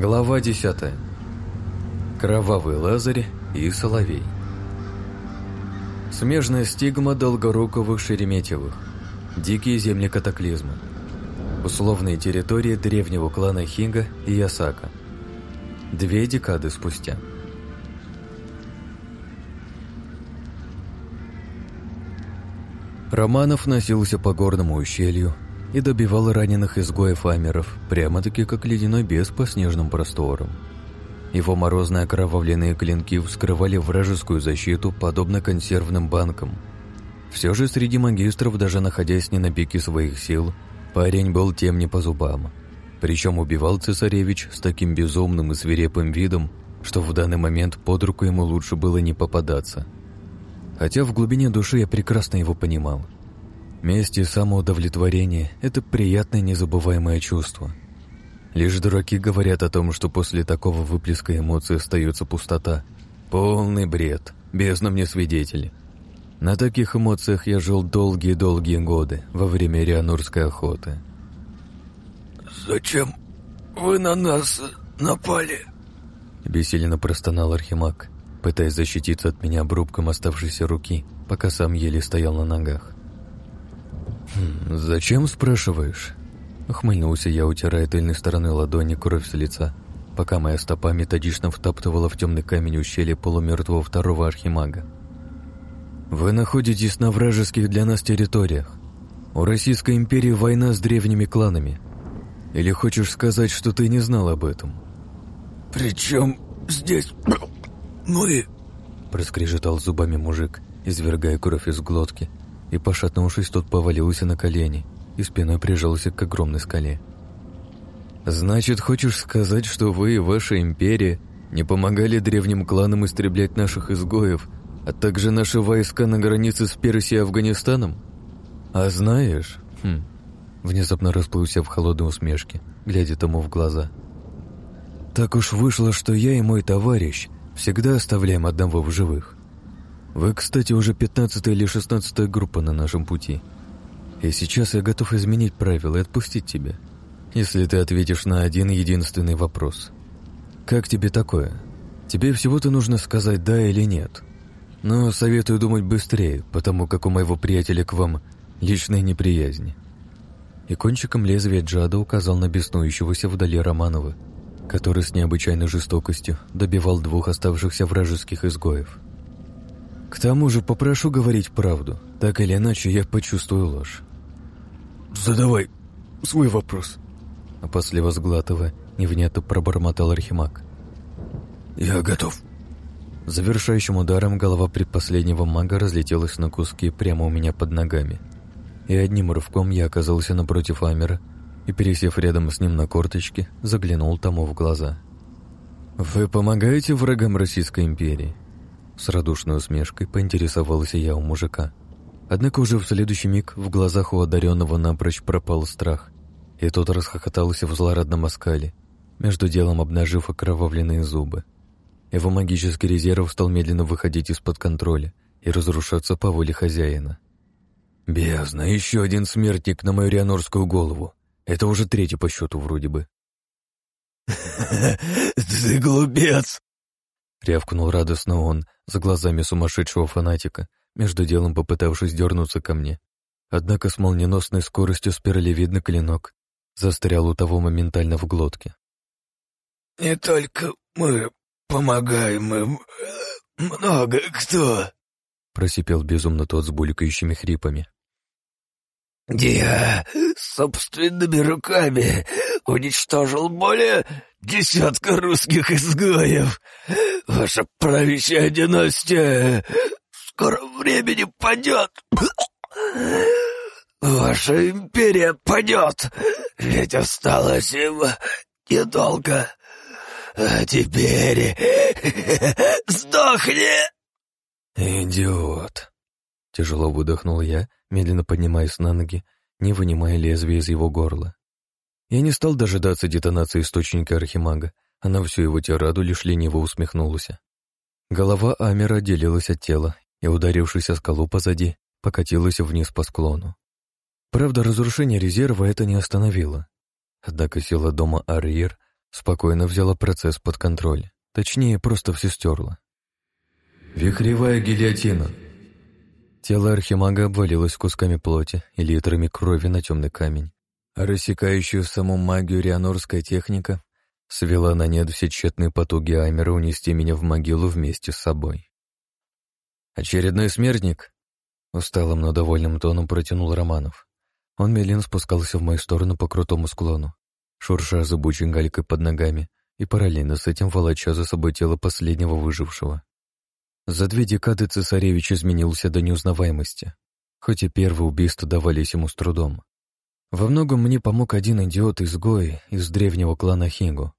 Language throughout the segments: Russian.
Глава 10. Кровавый Лазарь и Соловей. Смежная стигма Долгоруковых Шереметьевых. Дикие земли катаклизма. Условные территории древнего клана Хинга и Ясака. Две декады спустя. Романов носился по горному ущелью и добивал раненых изгоев амеров, прямо-таки как ледяной бес по снежным просторам. Его морозные окровавленные клинки вскрывали вражескую защиту, подобно консервным банкам. Все же среди магистров, даже находясь не на пике своих сил, парень был тем не по зубам. Причем убивал цесаревич с таким безумным и свирепым видом, что в данный момент под руку ему лучше было не попадаться – Хотя в глубине души я прекрасно его понимал. Месть и самоудовлетворение – это приятное незабываемое чувство. Лишь дураки говорят о том, что после такого выплеска эмоций остается пустота. Полный бред, бездна мне свидетели. На таких эмоциях я жил долгие-долгие годы во время рианурской охоты. «Зачем вы на нас напали?» Бессиленно простонал Архимаг пытаясь защититься от меня обрубком оставшейся руки, пока сам еле стоял на ногах. «Хм, «Зачем, спрашиваешь?» Ухмыльнулся я, утирая тыльной стороной ладони кровь с лица, пока моя стопа методично втаптывала в темный камень ущелья полумертвого второго архимага. «Вы находитесь на вражеских для нас территориях. У Российской империи война с древними кланами. Или хочешь сказать, что ты не знал об этом?» «При чем здесь «Мы...» — проскрежетал зубами мужик, извергая кровь из глотки, и, пошатнувшись, тот повалился на колени и спиной прижался к огромной скале. «Значит, хочешь сказать, что вы и ваша империя не помогали древним кланам истреблять наших изгоев, а также наши войска на границе с Персией и Афганистаном? А знаешь...» хм, Внезапно расплылся в холодной усмешке, глядя тому в глаза. «Так уж вышло, что я и мой товарищ — Всегда оставляем одного в живых. Вы, кстати, уже пятнадцатая или шестнадцатая группа на нашем пути. И сейчас я готов изменить правила и отпустить тебя, если ты ответишь на один единственный вопрос. Как тебе такое? Тебе всего-то нужно сказать «да» или «нет». Но советую думать быстрее, потому как у моего приятеля к вам личная неприязнь. И кончиком лезвия Джада указал на беснующегося вдали Романова – который с необычайной жестокостью добивал двух оставшихся вражеских изгоев. К тому же попрошу говорить правду, так или иначе я почувствую ложь. «Задавай свой вопрос», — опасливо сглатывая, невнятно пробормотал Архимаг. «Я готов». Завершающим ударом голова предпоследнего мага разлетелась на куски прямо у меня под ногами. И одним рывком я оказался напротив Амера и, пересев рядом с ним на корточке, заглянул тому в глаза. «Вы помогаете врагам Российской империи?» С радушной усмешкой поинтересовался я у мужика. Однако уже в следующий миг в глазах у одаренного напрочь пропал страх, и тот расхохотался в злорадном оскале, между делом обнажив окровавленные зубы. Его магический резерв стал медленно выходить из-под контроля и разрушаться по воле хозяина. «Бездна, еще один смертник на мою рианорскую голову!» Это уже третий по счету вроде бы. «Ты глупец!» Рявкнул радостно он, за глазами сумасшедшего фанатика, между делом попытавшись дернуться ко мне. Однако с молниеносной скоростью спиралевидный клинок застрял у того моментально в глотке. «Не только мы помогаем им, много кто!» Просипел безумно тот с булькающими хрипами. Я собственными руками уничтожил более десятка русских изгоев. Ваша правящая династия в скором времени падет. Ваша империя падет, ведь осталось им недолго. А теперь сдохни!» «Идиот!» Тяжело выдохнул я медленно поднимаясь на ноги, не вынимая лезвия из его горла. Я не стал дожидаться детонации источника архимага, а на всю его тираду лишь лениво усмехнулась. Голова Амера отделилась от тела и, ударившись о скалу позади, покатилась вниз по склону. Правда, разрушение резерва это не остановило. Однако сила дома Арьер Спокойно взяла процесс под контроль. Точнее, просто все стерла. «Вихревая гильотина!» Тело архимага обвалилось кусками плоти и литрами крови на темный камень. Рассекающую саму магию рианорская техника свела на нет все тщетные потуги Аймера унести меня в могилу вместе с собой. «Очередной смертник?» Усталым, но довольным тоном протянул Романов. Он медленно спускался в мою сторону по крутому склону, шурша зубучей галькой под ногами и параллельно с этим волоча за собой тело последнего выжившего. За две декады цесаревич изменился до неузнаваемости, хоть и первые убийства давались ему с трудом. Во многом мне помог один идиот-изгой из древнего клана Хингу.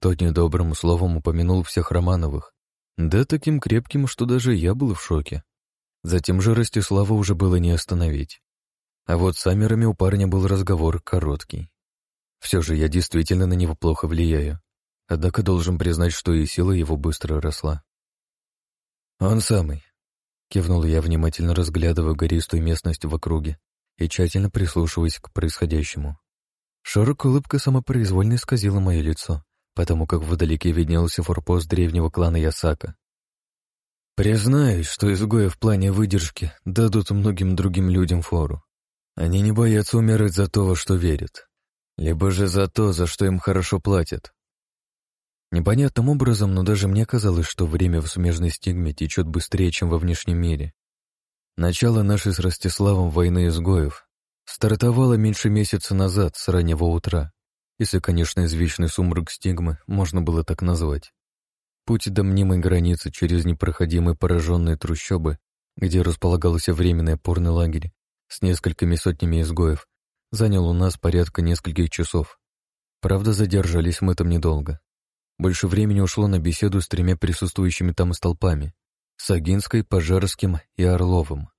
Тот недобрым словом упомянул всех Романовых, да таким крепким, что даже я был в шоке. Затем же Ростислава уже было не остановить. А вот с Амерами у парня был разговор короткий. Все же я действительно на него плохо влияю. Однако должен признать, что и сила его быстро росла. «Он самый», — кивнул я, внимательно разглядывая гористую местность в округе и тщательно прислушиваясь к происходящему. Широкая улыбка самопроизвольно исказила мое лицо, потому как вдалеке виднелся форпост древнего клана Ясака. Признаюсь, что изгои в плане выдержки дадут многим другим людям фору. Они не боятся умирать за то, во что верят, либо же за то, за что им хорошо платят. Непонятным образом, но даже мне казалось, что время в смежной стигме течет быстрее, чем во внешнем мире. Начало нашей с Ростиславом войны изгоев стартовало меньше месяца назад, с раннего утра, если, конечно, извечный сумрак стигмы можно было так назвать. Путь до мнимой границы через непроходимые пораженные трущобы, где располагался временный опорный лагерь с несколькими сотнями изгоев, занял у нас порядка нескольких часов. Правда, задержались мы там недолго. Больше времени ушло на беседу с тремя присутствующими там столпами — Сагинской, Пожарским и Орловым.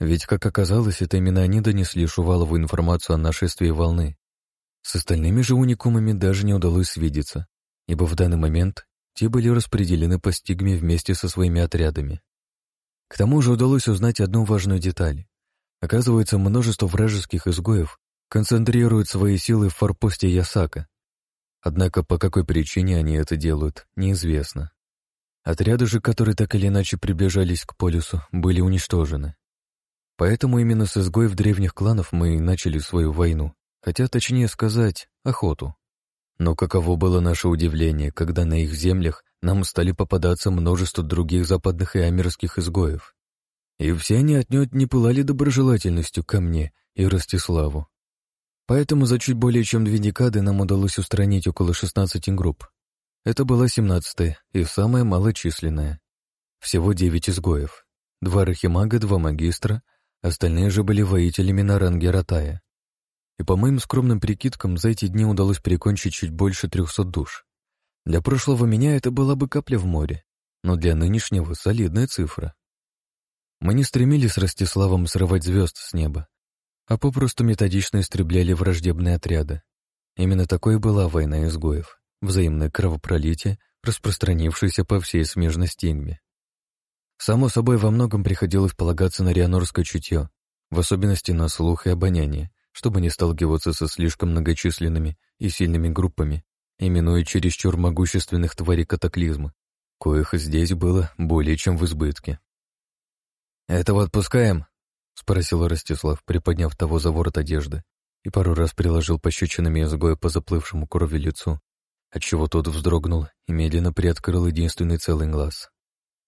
Ведь, как оказалось, это именно они донесли Шувалову информацию о нашествии волны. С остальными же уникумами даже не удалось свидеться, ибо в данный момент те были распределены по стигме вместе со своими отрядами. К тому же удалось узнать одну важную деталь. Оказывается, множество вражеских изгоев концентрируют свои силы в форпосте Ясака, Однако по какой причине они это делают, неизвестно. Отряды же, которые так или иначе приближались к полюсу, были уничтожены. Поэтому именно с изгоев древних кланов мы и начали свою войну, хотя точнее сказать, охоту. Но каково было наше удивление, когда на их землях нам стали попадаться множество других западных и амерских изгоев. И все они отнюдь не пылали доброжелательностью ко мне и Ростиславу. Поэтому за чуть более чем две декады нам удалось устранить около 16 групп. Это была 17-я и самая малочисленная. Всего 9 изгоев. Два архимага, два магистра, остальные же были воителями на ранге Ратая. И по моим скромным прикидкам, за эти дни удалось прикончить чуть больше 300 душ. Для прошлого меня это была бы капля в море, но для нынешнего солидная цифра. Мы не стремились с Ростиславом срывать звезд с неба, а попросту методично истребляли враждебные отряды. Именно такой была война изгоев, взаимное кровопролитие, распространившееся по всей смежной стигме. Само собой, во многом приходилось полагаться на рианорское чутье, в особенности на слух и обоняние, чтобы не сталкиваться со слишком многочисленными и сильными группами, именуя чересчур могущественных тварей катаклизма, коих здесь было более чем в избытке. «Этого отпускаем?» — спросил Ростислав, приподняв того за ворот одежды, и пару раз приложил пощечинами изгоя по заплывшему крови лицу, отчего тот вздрогнул и медленно приоткрыл единственный целый глаз.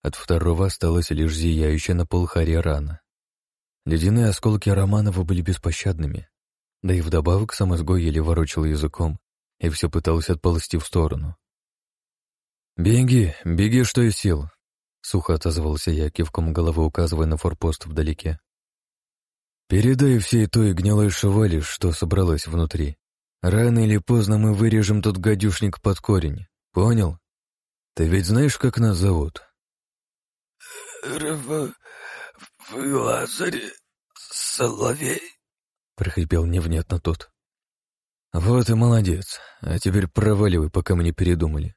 От второго осталась лишь зияющая на полхаре рана. Ледяные осколки Романова были беспощадными, да и вдобавок сам изгой еле ворочал языком и все пытался отползти в сторону. «Беги, беги, что из сил!» — сухо отозвался я, кивком головы указывая на форпост вдалеке. Передай всей той гнилой шевали, что собралась внутри. Рано или поздно мы вырежем тот гадюшник под корень. Понял? Ты ведь знаешь, как нас зовут? Рв... Лазарь... Соловей? Прохрипел невнятно тот. Вот и молодец. А теперь проваливай, пока мы не передумали.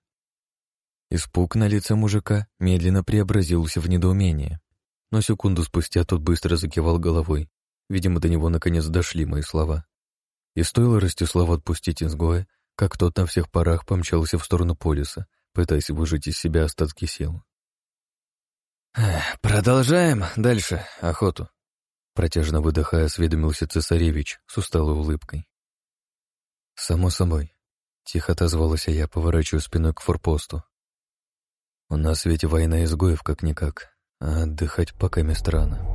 Испуг на лице мужика медленно преобразился в недоумение. Но секунду спустя тот быстро закивал головой Видимо, до него наконец дошли мои слова. И стоило Ростиславу отпустить изгоя, как тот на всех парах помчался в сторону полиса, пытаясь выжать из себя остатки сил. «Продолжаем дальше охоту», Протяжно выдыхая, осведомился цесаревич с усталой улыбкой. «Само собой», — тихо отозвалась я, поворачивая спиной к форпосту. «У нас ведь война изгоев как-никак, а отдыхать пока мест рано».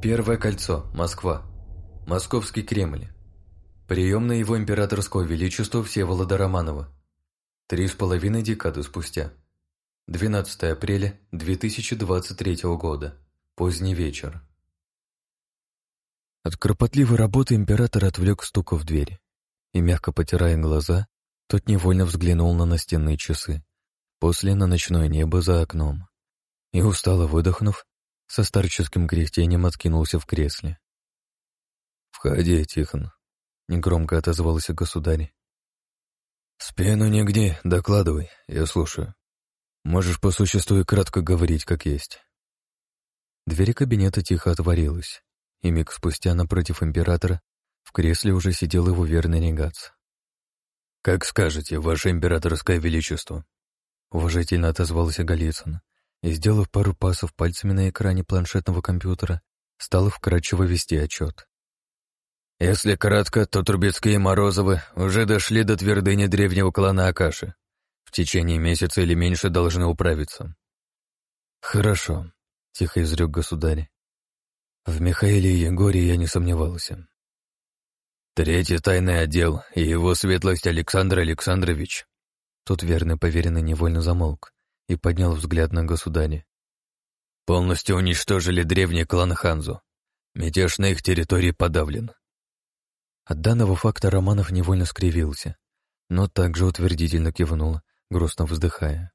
Первое кольцо, Москва. Московский Кремль. Приемное его императорского величества Всеволода Романова. Три с половиной декады спустя. 12 апреля 2023 года. Поздний вечер. От кропотливой работы император отвлек стука в дверь. И, мягко потирая глаза, тот невольно взглянул на настенные часы, после на ночное небо за окном. И, устало выдохнув, со старческим кряхтением откинулся в кресле. «Входи, Тихон», — негромко отозвался государь. «Спину нигде, докладывай, я слушаю». Можешь по существу и кратко говорить, как есть. Дверь кабинета тихо отворилась, и миг спустя напротив императора в кресле уже сидел его верный регац. «Как скажете, ваше императорское величество», — уважительно отозвался Голицын, и, сделав пару пасов пальцами на экране планшетного компьютера, стал вкратчиво вести отчет. «Если кратко, то Трубецкие и Морозовы уже дошли до твердыни древнего клана Акаши. В течение месяца или меньше должны управиться. Хорошо, тихо изрек государь. В Михаиле и Егоре я не сомневался. Третий тайный отдел и его светлость Александр Александрович. Тут верный поверенный невольно замолк и поднял взгляд на государя. Полностью уничтожили древний клан Ханзу. Мятеж на их территории подавлен. От данного факта Романов невольно скривился, но также утвердительно кивнул грустно вздыхая.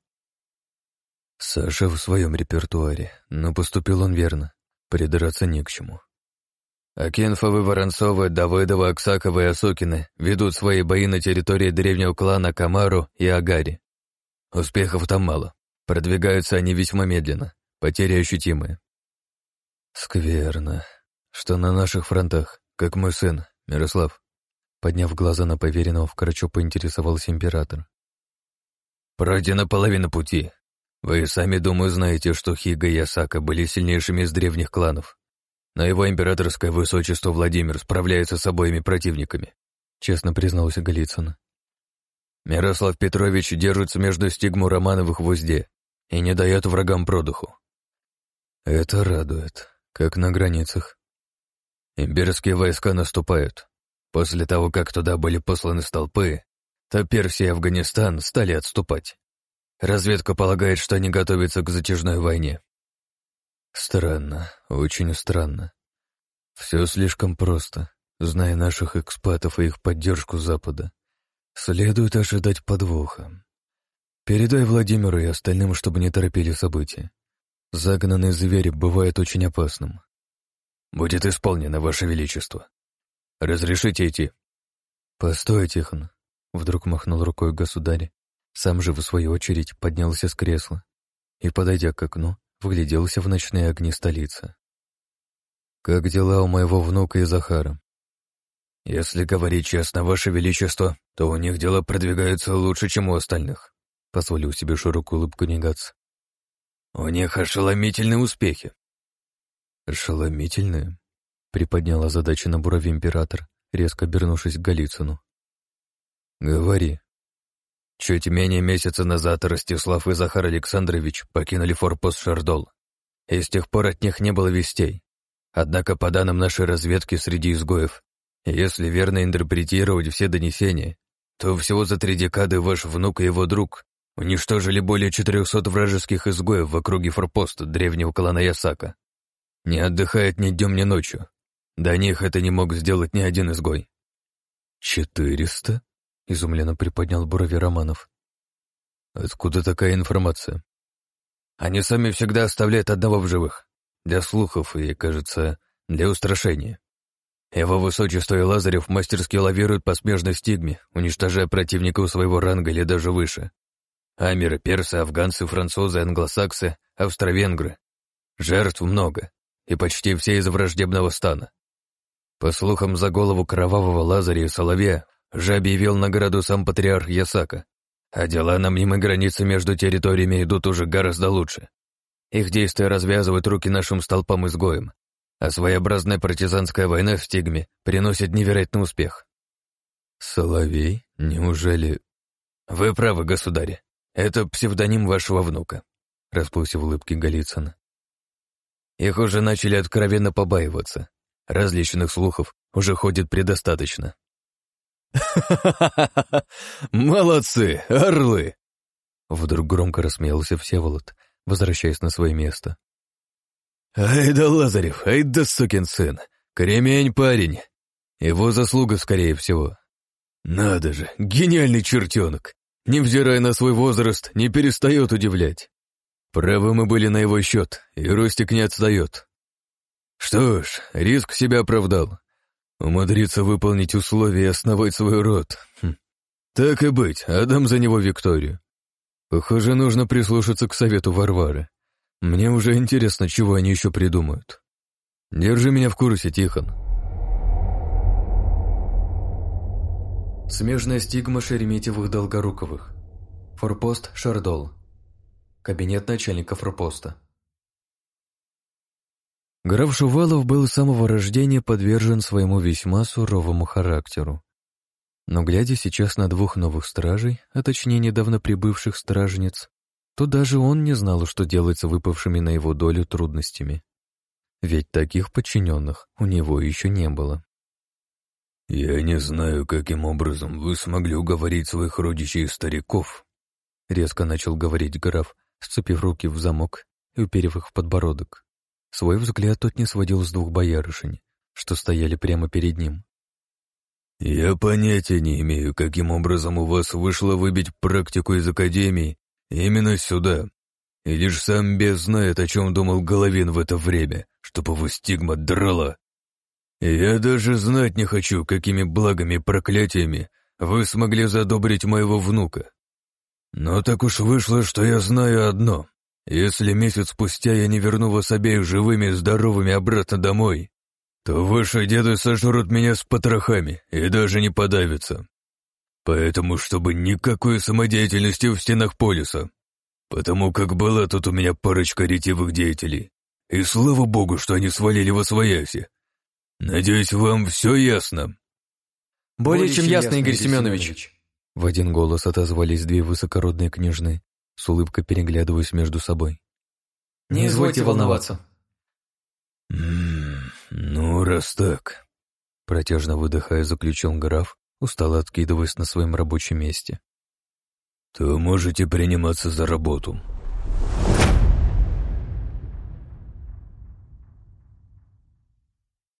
Саша в своем репертуаре, но поступил он верно, придраться не к чему. Акенфовы, Воронцовы, Давыдовы, Аксаковы и Осокины ведут свои бои на территории древнего клана Камару и Агари. Успехов там мало, продвигаются они весьма медленно, потери ощутимые. Скверно, что на наших фронтах, как мой сын, Мирослав. Подняв глаза на поверенного, вкорочу поинтересовался император. Пройдена половина пути. Вы сами, думаю, знаете, что Хига и Ясака были сильнейшими из древних кланов. Но его императорское высочество Владимир справляется с обоими противниками, честно признался Голицын. Мирослав Петрович держится между стигму Романовых в узде и не дает врагам продуху. Это радует, как на границах. Имперские войска наступают. После того, как туда были посланы столпы, то Персия и Афганистан стали отступать. Разведка полагает, что они готовятся к затяжной войне. Странно, очень странно. Все слишком просто, зная наших экспатов и их поддержку Запада. Следует ожидать подвоха. Передай Владимиру и остальным, чтобы не торопили события. Загнанный зверь бывает очень опасным. Будет исполнено, Ваше Величество. Разрешите идти? Постой, Тихон. Вдруг махнул рукой государь, сам же, в свою очередь, поднялся с кресла и, подойдя к окну, вгляделся в ночные огни столицы. «Как дела у моего внука и Захара?» «Если говорить честно, Ваше Величество, то у них дела продвигаются лучше, чем у остальных», — позволил себе широкую улыбку Негац. «У них ошеломительные успехи». «Ошеломительные?» — приподняла задачу на брови император, резко обернувшись к Голицыну. «Говори». Чуть менее месяца назад Ростислав и Захар Александрович покинули форпост Шардол, и с тех пор от них не было вестей. Однако, по данным нашей разведки среди изгоев, если верно интерпретировать все донесения, то всего за три декады ваш внук и его друг уничтожили более 400 вражеских изгоев в округе форпоста древнего клана Ясака. Не отдыхает ни днем, ни ночью. До них это не мог сделать ни один изгой. «Четыреста?» — изумленно приподнял брови Романов. «Откуда такая информация?» «Они сами всегда оставляют одного в живых. Для слухов и, кажется, для устрашения. Его высочество и Лазарев мастерски лавируют по смежной стигме, уничтожая противников своего ранга или даже выше. Амеры, персы, афганцы, французы, англосаксы, австро-венгры. Жертв много, и почти все из враждебного стана. По слухам, за голову кровавого Лазаря и Соловья же объявил награду сам патриарх Ясака, а дела на мнимой границе между территориями идут уже гораздо лучше. Их действия развязывают руки нашим столпам-изгоем, а своеобразная партизанская война в Стигме приносит невероятный успех. Соловей? Неужели... Вы правы, государь. Это псевдоним вашего внука, расплылся в улыбке Голицын. Их уже начали откровенно побаиваться. Различных слухов уже ходит предостаточно. Молодцы, орлы!» Вдруг громко рассмеялся Всеволод, возвращаясь на свое место. «Ай да Лазарев, ай да сукин сын! Кремень парень! Его заслуга, скорее всего. Надо же, гениальный чертенок! Невзирая на свой возраст, не перестает удивлять. Правы мы были на его счет, и Ростик не отстает. Что ж, риск себя оправдал. Умудриться выполнить условия и основать свой род. Хм. Так и быть, отдам за него Викторию. Похоже, нужно прислушаться к совету Варвары. Мне уже интересно, чего они еще придумают. Держи меня в курсе, Тихон. Смежная стигма Шереметьевых-Долгоруковых. Форпост Шардол. Кабинет начальника форпоста. Граф Шувалов был с самого рождения подвержен своему весьма суровому характеру. Но глядя сейчас на двух новых стражей, а точнее недавно прибывших стражниц, то даже он не знал, что делать с выпавшими на его долю трудностями. Ведь таких подчиненных у него еще не было. «Я не знаю, каким образом вы смогли уговорить своих родичей и стариков», — резко начал говорить граф, сцепив руки в замок и уперев их в подбородок. Свой взгляд тот не сводил с двух боярышень, что стояли прямо перед ним. «Я понятия не имею, каким образом у вас вышло выбить практику из академии Именно сюда. И лишь сам бес знает, о чем думал Головин в это время, чтоб его стигма драла. Я даже знать не хочу, какими благами и проклятиями вы смогли задобрить моего внука. Но так уж вышло, что я знаю одно. Если месяц спустя я не верну вас обеих живыми и здоровыми обратно домой, то ваши деды сожрут меня с потрохами и даже не подавятся. Поэтому, чтобы никакой самодеятельности в стенах полиса. Потому как была тут у меня парочка ретивых деятелей. И слава богу, что они свалили во свояси. Надеюсь, вам все ясно. Более, чем, ясно, Игорь Семенович. В один голос отозвались две высокородные княжны, с улыбкой переглядываясь между собой. Не извольте волноваться. ну, раз так. Протяжно выдыхая, заключил граф, устало откидываясь на своем рабочем месте. «То можете приниматься за работу»,